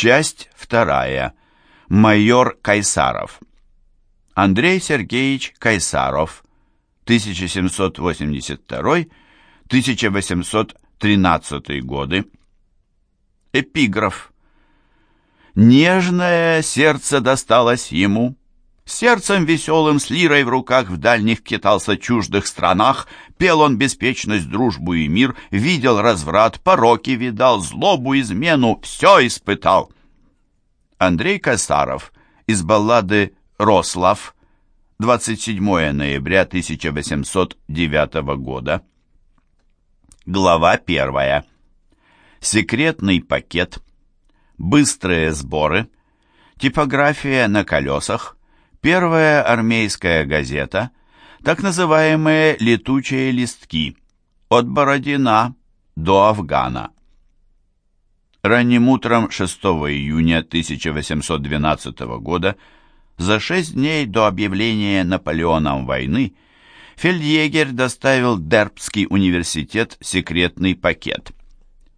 Часть вторая. Майор Кайсаров. Андрей Сергеевич Кайсаров, 1782-1813 годы. Эпиграф. Нежное сердце досталось ему, Сердцем веселым, с лирой в руках, в дальних китался чуждых странах, пел он беспечность, дружбу и мир, видел разврат, пороки видал, злобу, измену, все испытал. Андрей Косаров из баллады «Рослав», 27 ноября 1809 года. Глава первая. Секретный пакет. Быстрые сборы. Типография на колесах Первая армейская газета, так называемые «летучие листки», от Бородина до Афгана. Ранним утром 6 июня 1812 года, за шесть дней до объявления Наполеоном войны, фельдъегерь доставил Дербский университет секретный пакет.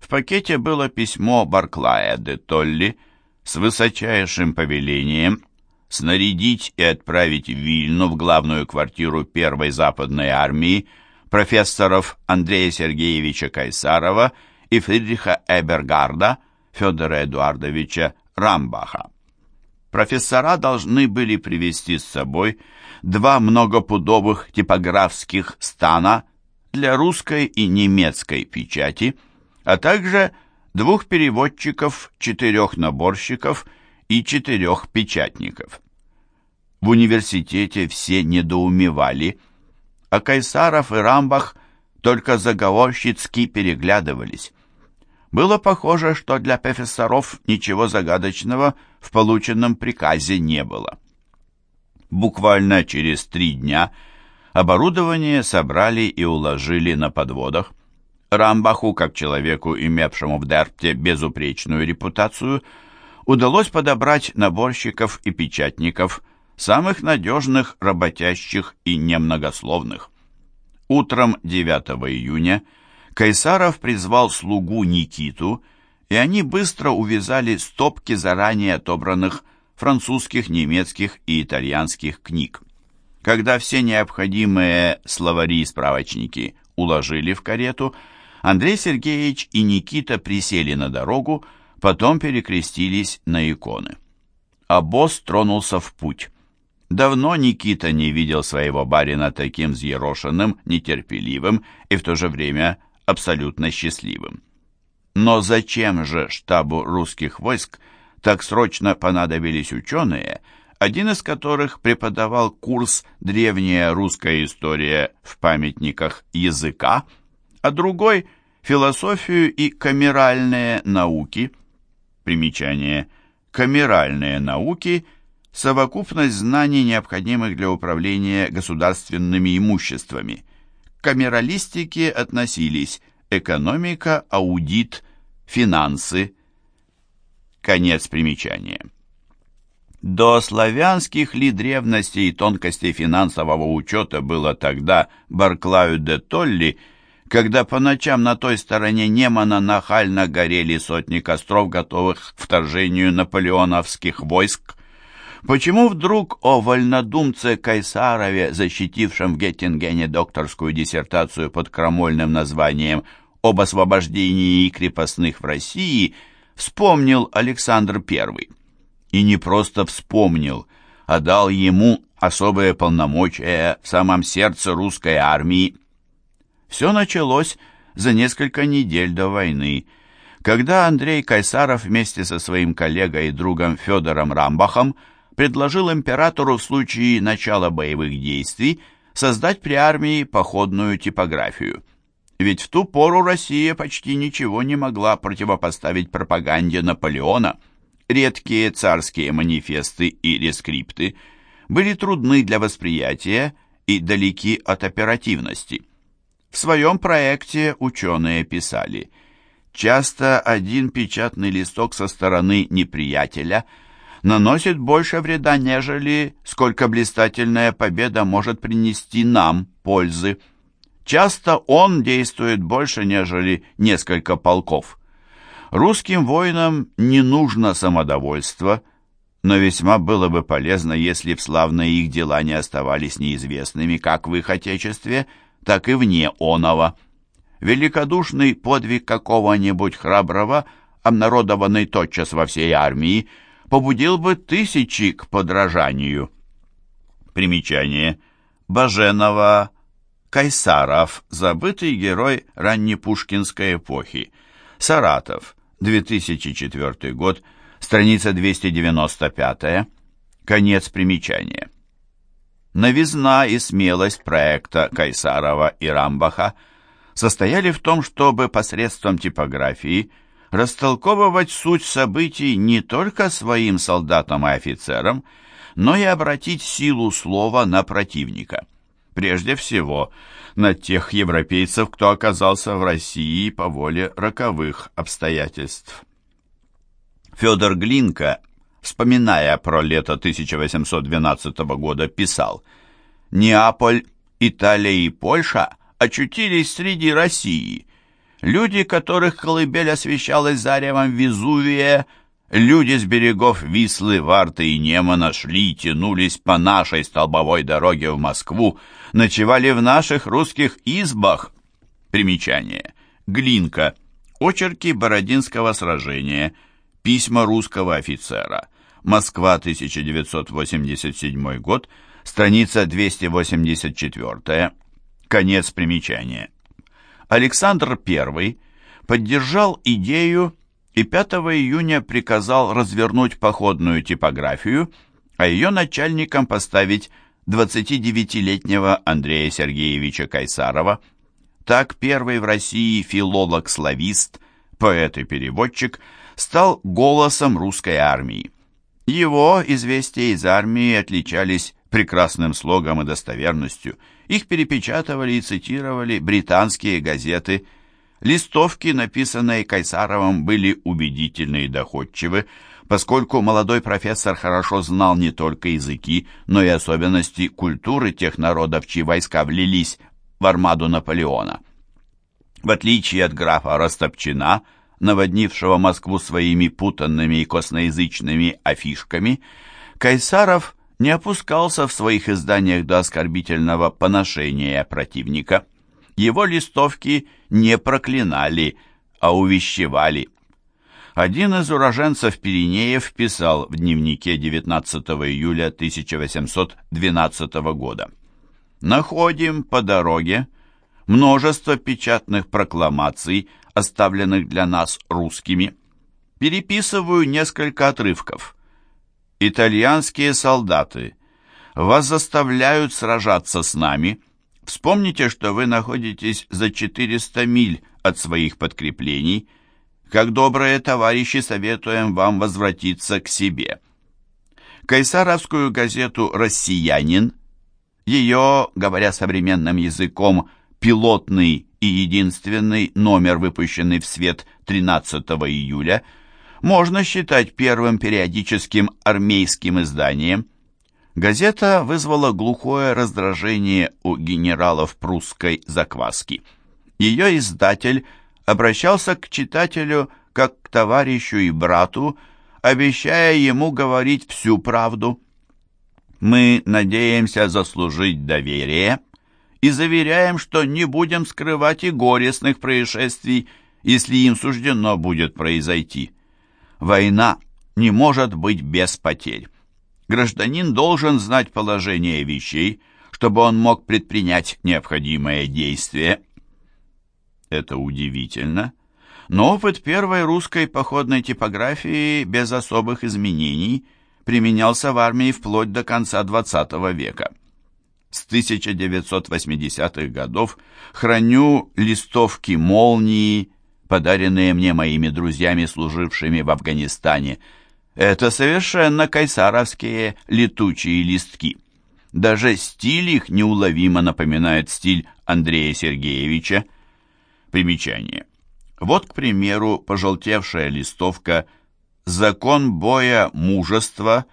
В пакете было письмо Барклая де Толли с высочайшим повелением снарядить и отправить в Вильну в главную квартиру Первой Западной армии профессоров Андрея Сергеевича Кайсарова и Фридриха Эбергарда Федора Эдуардовича Рамбаха. Профессора должны были привезти с собой два многопудовых типографских стана для русской и немецкой печати, а также двух переводчиков, четырех наборщиков – и четырех печатников. В университете все недоумевали, а Кайсаров и Рамбах только заговорщицки переглядывались. Было похоже, что для профессоров ничего загадочного в полученном приказе не было. Буквально через три дня оборудование собрали и уложили на подводах. Рамбаху, как человеку, имевшему в Дерпте безупречную репутацию, удалось подобрать наборщиков и печатников, самых надежных, работящих и немногословных. Утром 9 июня Кайсаров призвал слугу Никиту, и они быстро увязали стопки заранее отобранных французских, немецких и итальянских книг. Когда все необходимые словари и справочники уложили в карету, Андрей Сергеевич и Никита присели на дорогу, потом перекрестились на иконы. А босс тронулся в путь. Давно Никита не видел своего барина таким взъерошенным, нетерпеливым и в то же время абсолютно счастливым. Но зачем же штабу русских войск так срочно понадобились ученые, один из которых преподавал курс «Древняя русская история в памятниках языка», а другой – философию и камеральные науки – Примечание. Камеральные науки – совокупность знаний, необходимых для управления государственными имуществами. К камералистике относились экономика, аудит, финансы. Конец примечания. До славянских ли древностей и тонкостей финансового учета было тогда Барклаю де Толли – когда по ночам на той стороне Немана нахально горели сотни костров, готовых к вторжению наполеоновских войск? Почему вдруг о вольнодумце Кайсарове, защитившем в Геттингене докторскую диссертацию под крамольным названием «Об освобождении крепостных в России», вспомнил Александр I? И не просто вспомнил, а дал ему особые полномочия в самом сердце русской армии все началось за несколько недель до войны, когда Андрей Кайсаров вместе со своим коллегой и другом Федором Рамбахом предложил императору в случае начала боевых действий создать при армии походную типографию. Ведь в ту пору Россия почти ничего не могла противопоставить пропаганде Наполеона. Редкие царские манифесты и рескрипты были трудны для восприятия и далеки от оперативности. В своем проекте ученые писали, часто один печатный листок со стороны неприятеля наносит больше вреда, нежели сколько блистательная победа может принести нам пользы. Часто он действует больше, нежели несколько полков. Русским воинам не нужно самодовольство, но весьма было бы полезно, если в славные их дела не оставались неизвестными как в их Отечестве, так и вне оного. Великодушный подвиг какого-нибудь храброго, обнародованный тотчас во всей армии, побудил бы тысячи к подражанию. Примечание. Баженова, Кайсаров, забытый герой раннепушкинской эпохи. Саратов, 2004 год, страница 295, конец примечания. Новизна и смелость проекта Кайсарова и Рамбаха состояли в том, чтобы посредством типографии растолковывать суть событий не только своим солдатам и офицерам, но и обратить силу слова на противника. Прежде всего, на тех европейцев, кто оказался в России по воле роковых обстоятельств. Федор Глинка, вспоминая про лето 1812 года, писал «Неаполь, Италия и Польша очутились среди России. Люди, которых колыбель освещалась заревом Везувия, люди с берегов Вислы, Варты и Немана шли и тянулись по нашей столбовой дороге в Москву, ночевали в наших русских избах». Примечание. Глинка. Очерки Бородинского сражения – Письма русского офицера. Москва, 1987 год, страница 284, конец примечания. Александр I поддержал идею и 5 июня приказал развернуть походную типографию, а ее начальником поставить 29-летнего Андрея Сергеевича Кайсарова. Так первый в России филолог-славист, поэт и переводчик – стал голосом русской армии. Его известия из армии отличались прекрасным слогом и достоверностью. Их перепечатывали и цитировали британские газеты. Листовки, написанные Кайсаровым, были убедительны и доходчивы, поскольку молодой профессор хорошо знал не только языки, но и особенности культуры тех народов, чьи войска влились в армаду Наполеона. В отличие от графа Растопчина – наводнившего Москву своими путанными и косноязычными афишками, Кайсаров не опускался в своих изданиях до оскорбительного поношения противника. Его листовки не проклинали, а увещевали. Один из уроженцев Пиренеев писал в дневнике 19 июля 1812 года. «Находим по дороге множество печатных прокламаций оставленных для нас русскими. Переписываю несколько отрывков. Итальянские солдаты, вас заставляют сражаться с нами. Вспомните, что вы находитесь за 400 миль от своих подкреплений. Как добрые товарищи советуем вам возвратиться к себе. Кайсаровскую газету «Россиянин», ее, говоря современным языком, пилотный и единственный номер, выпущенный в свет 13 июля, можно считать первым периодическим армейским изданием. Газета вызвала глухое раздражение у генералов прусской закваски. Ее издатель обращался к читателю как к товарищу и брату, обещая ему говорить всю правду. «Мы надеемся заслужить доверие», и заверяем, что не будем скрывать и горестных происшествий, если им суждено будет произойти. Война не может быть без потерь. Гражданин должен знать положение вещей, чтобы он мог предпринять необходимое действие. Это удивительно, но опыт первой русской походной типографии без особых изменений применялся в армии вплоть до конца XX века. С 1980-х годов храню листовки молнии, подаренные мне моими друзьями, служившими в Афганистане. Это совершенно кайсаровские летучие листки. Даже стиль их неуловимо напоминает стиль Андрея Сергеевича. Примечание. Вот, к примеру, пожелтевшая листовка «Закон боя мужества»,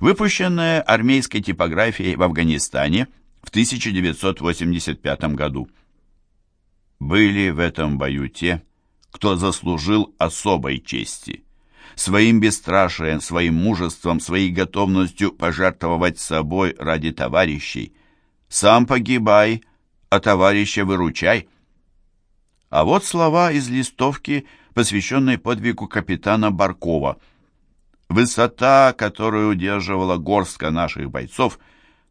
выпущенная армейской типографией в Афганистане в 1985 году. Были в этом бою те, кто заслужил особой чести. Своим бесстрашием, своим мужеством, своей готовностью пожертвовать собой ради товарищей. Сам погибай, а товарища выручай. А вот слова из листовки, посвященной подвигу капитана Баркова. Высота, которую удерживала горстка наших бойцов,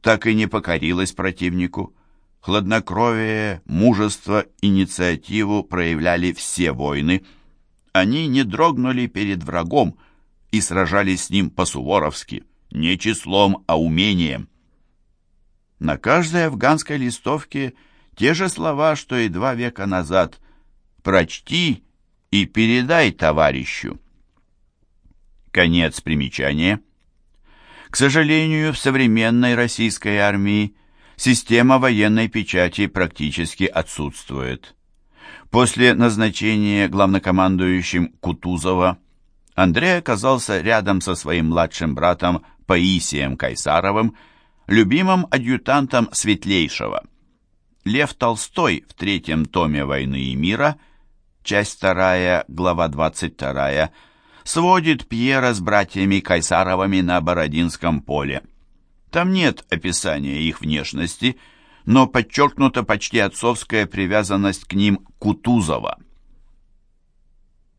так и не покорилась противнику. Хладнокровие, мужество, инициативу проявляли все воины. Они не дрогнули перед врагом и сражались с ним по-суворовски, не числом, а умением. На каждой афганской листовке те же слова, что и два века назад. «Прочти и передай товарищу». Конец примечания. К сожалению, в современной российской армии система военной печати практически отсутствует. После назначения главнокомандующим Кутузова Андрей оказался рядом со своим младшим братом Паисием Кайсаровым, любимым адъютантом Светлейшего. Лев Толстой в третьем томе «Войны и мира», часть вторая, глава 22, сводит Пьера с братьями Кайсаровыми на Бородинском поле. Там нет описания их внешности, но подчеркнута почти отцовская привязанность к ним Кутузова.